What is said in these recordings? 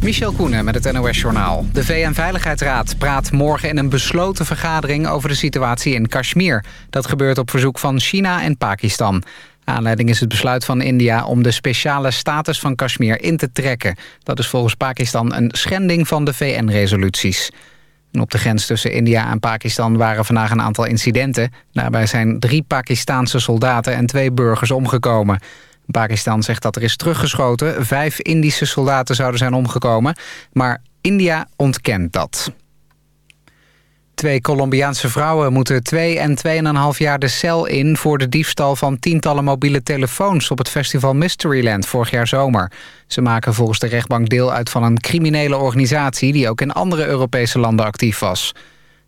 Michel Koenen met het NOS-journaal. De VN-veiligheidsraad praat morgen in een besloten vergadering... over de situatie in Kashmir. Dat gebeurt op verzoek van China en Pakistan. Aanleiding is het besluit van India om de speciale status van Kashmir in te trekken. Dat is volgens Pakistan een schending van de VN-resoluties. op de grens tussen India en Pakistan waren vandaag een aantal incidenten. Daarbij zijn drie Pakistaanse soldaten en twee burgers omgekomen. Pakistan zegt dat er is teruggeschoten. Vijf Indische soldaten zouden zijn omgekomen. Maar India ontkent dat. Twee Colombiaanse vrouwen moeten twee en 2,5 jaar de cel in... voor de diefstal van tientallen mobiele telefoons... op het festival Mysteryland vorig jaar zomer. Ze maken volgens de rechtbank deel uit van een criminele organisatie... die ook in andere Europese landen actief was.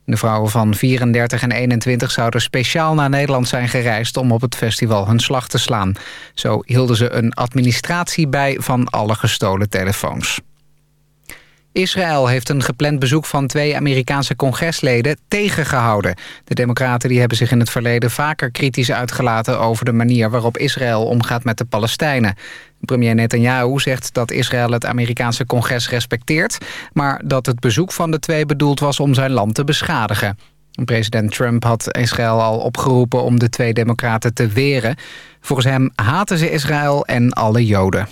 De vrouwen van 34 en 21 zouden speciaal naar Nederland zijn gereisd... om op het festival hun slag te slaan. Zo hielden ze een administratie bij van alle gestolen telefoons. Israël heeft een gepland bezoek van twee Amerikaanse congresleden tegengehouden. De democraten die hebben zich in het verleden vaker kritisch uitgelaten... over de manier waarop Israël omgaat met de Palestijnen. Premier Netanyahu zegt dat Israël het Amerikaanse congres respecteert... maar dat het bezoek van de twee bedoeld was om zijn land te beschadigen. President Trump had Israël al opgeroepen om de twee democraten te weren. Volgens hem haten ze Israël en alle Joden.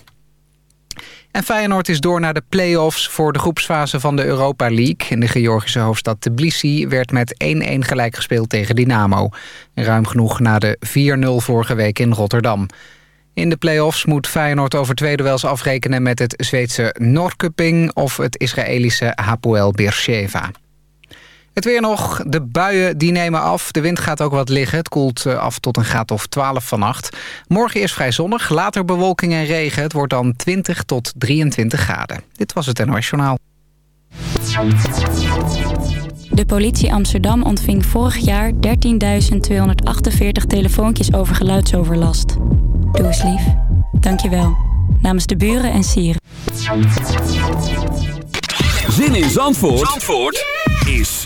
En Feyenoord is door naar de play-offs voor de groepsfase van de Europa League. In de Georgische hoofdstad Tbilisi werd met 1-1 gelijk gespeeld tegen Dynamo. Ruim genoeg na de 4-0 vorige week in Rotterdam. In de play-offs moet Feyenoord over twee duels afrekenen met het Zweedse Norrköping of het Israëlische Hapoel Beersheva. Het weer nog. De buien die nemen af. De wind gaat ook wat liggen. Het koelt eh, af tot een graad of 12 vannacht. Morgen is vrij zonnig. Later bewolking en regen. Het wordt dan 20 tot 23 graden. Dit was het NOS Journaal. De politie Amsterdam ontving vorig jaar 13.248 telefoontjes over geluidsoverlast. Doe eens lief. Dank je wel. Namens de buren en sieren. Zin in Zandvoort? Zandvoort?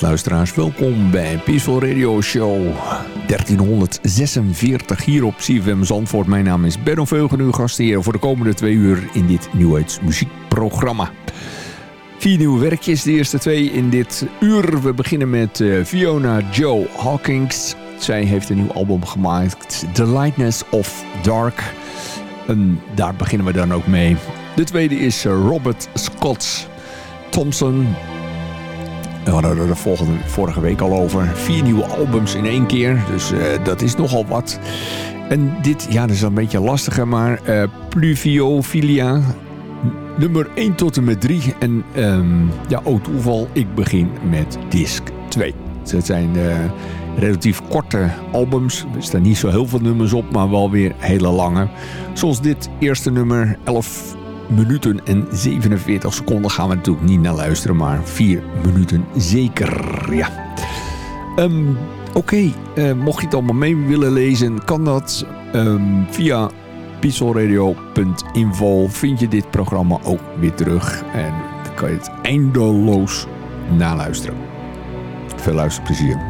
Luisteraars, welkom bij Peaceful Radio Show 1346 hier op CFM Zandvoort. Mijn naam is Benno Veugen, uw gastheer voor de komende twee uur in dit Nieuwheids muziekprogramma. Vier nieuwe werkjes, de eerste twee in dit uur. We beginnen met uh, Fiona Joe Hawkins. Zij heeft een nieuw album gemaakt, The Lightness of Dark. En daar beginnen we dan ook mee. De tweede is uh, Robert Scott Thompson. We hadden er de volgende, vorige week al over. Vier nieuwe albums in één keer. Dus uh, dat is nogal wat. En dit, ja, dat is een beetje lastiger. Maar uh, Pluviofilia. Nummer 1 tot en met 3. En um, ja, ook toeval. Ik begin met disc 2. Dus het zijn uh, relatief korte albums. Er staan niet zo heel veel nummers op. Maar wel weer hele lange. Zoals dit eerste nummer. 11 minuten en 47 seconden gaan we natuurlijk niet naar luisteren, maar 4 minuten zeker. Ja. Um, Oké, uh, mocht je het allemaal mee willen lezen, kan dat um, via pixelradio.info. Vind je dit programma ook weer terug en dan kan je het eindeloos naluisteren. Veel luisterplezier.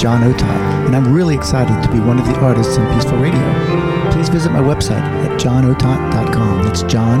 John Otot, and I'm really excited to be one of the artists on Peaceful Radio. Please visit my website at johnotot.com. That's John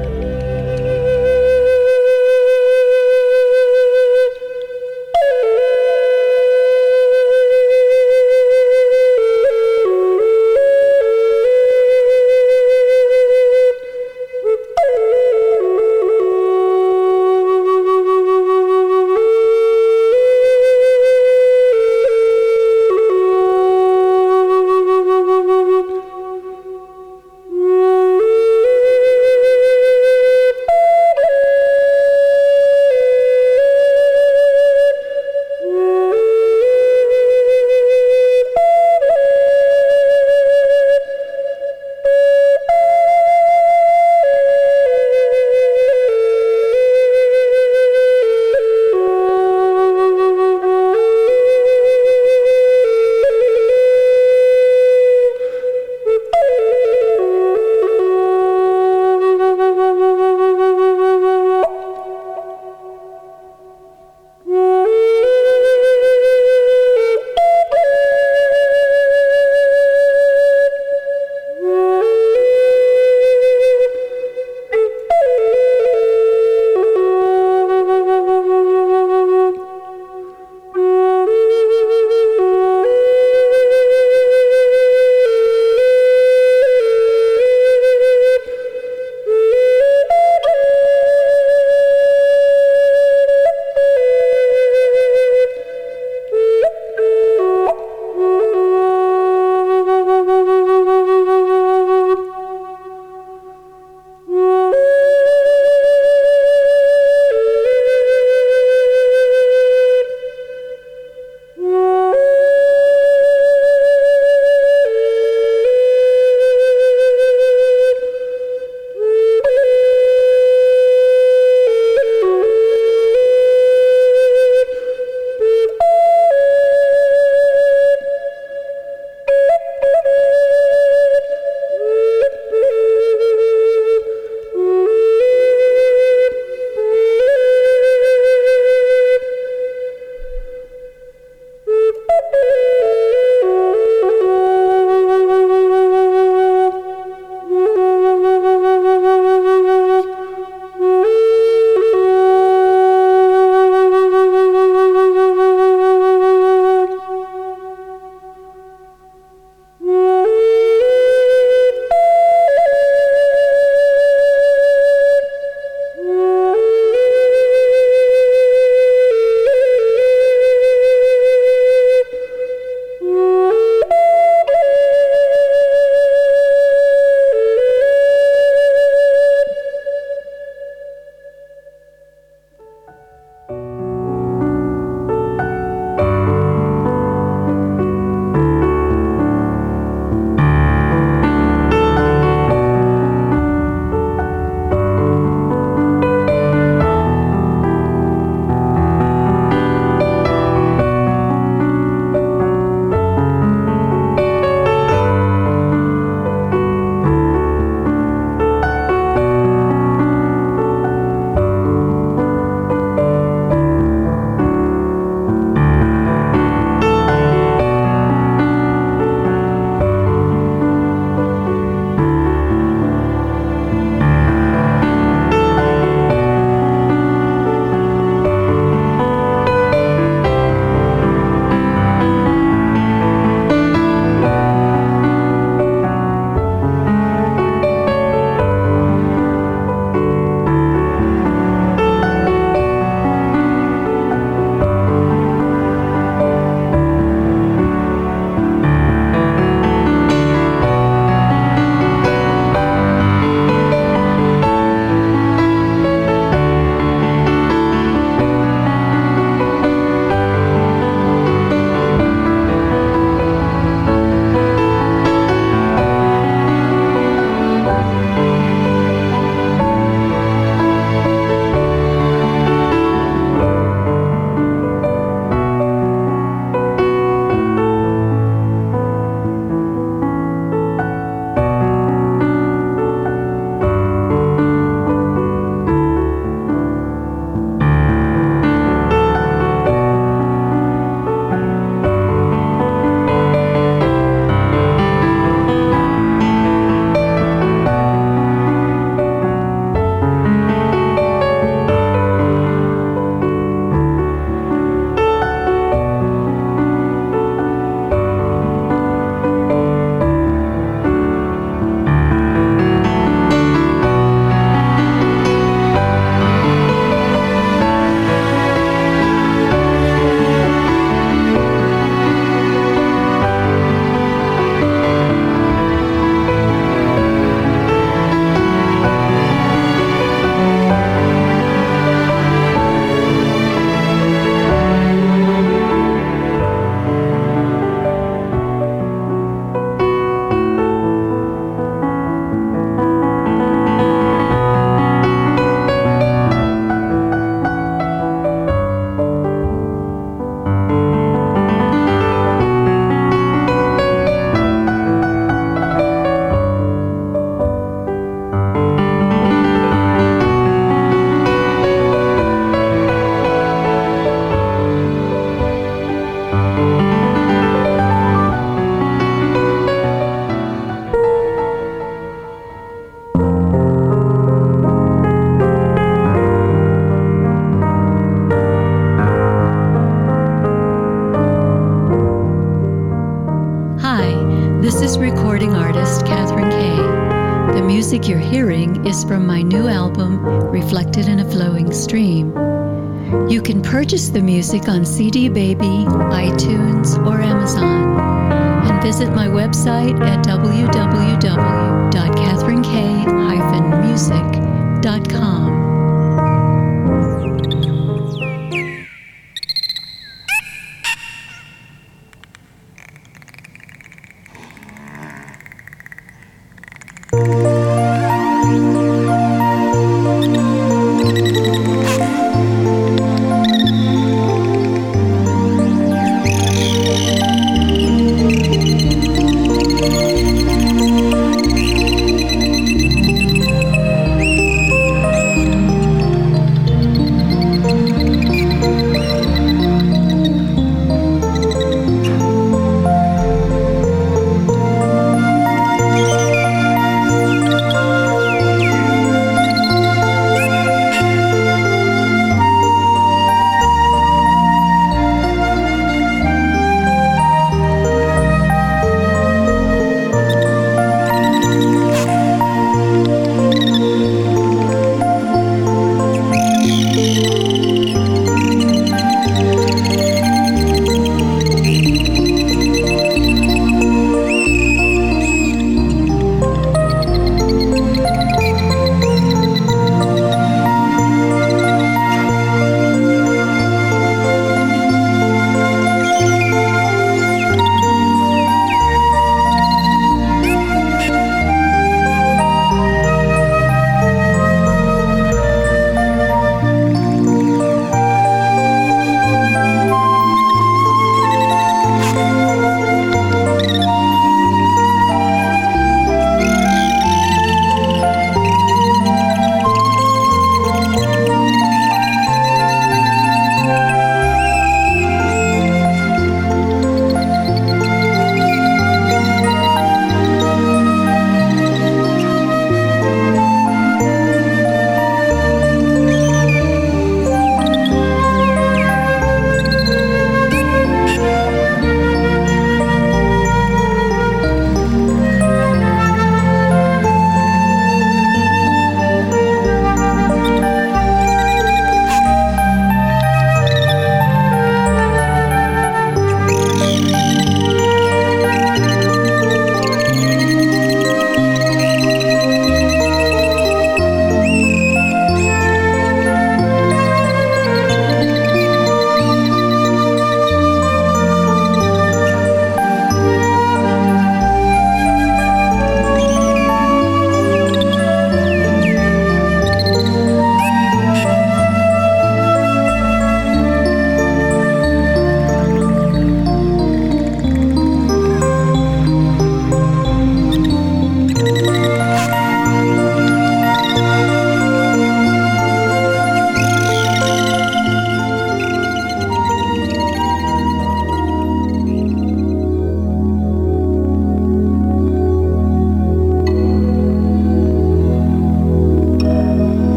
purchase the